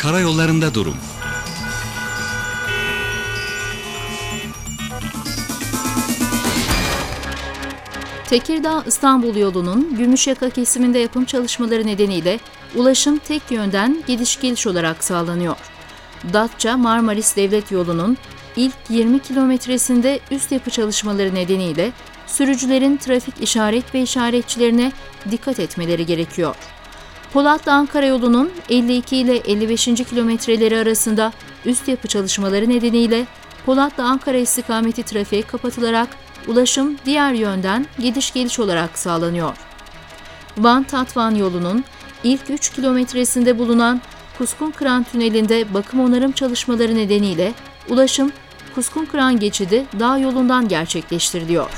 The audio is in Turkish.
Karayollarında durum. Tekirdağ İstanbul yolunun Gümüşyaka kesiminde yapım çalışmaları nedeniyle ulaşım tek yönden gidiş geliş olarak sağlanıyor. Datça Marmaris Devlet Yolu'nun ilk 20 kilometresinde üst yapı çalışmaları nedeniyle sürücülerin trafik işaret ve işaretçilerine dikkat etmeleri gerekiyor. Polatlı Ankara yolunun 52 ile 55. kilometreleri arasında üst yapı çalışmaları nedeniyle Polatlı Ankara istikameti trafiğe kapatılarak ulaşım diğer yönden gidiş geliş olarak sağlanıyor. Van Tatvan yolunun ilk 3 kilometresinde bulunan Kuskun Kıran Tüneli'nde bakım onarım çalışmaları nedeniyle ulaşım Kuskun Kıran geçidi dağ yolundan gerçekleştiriliyor.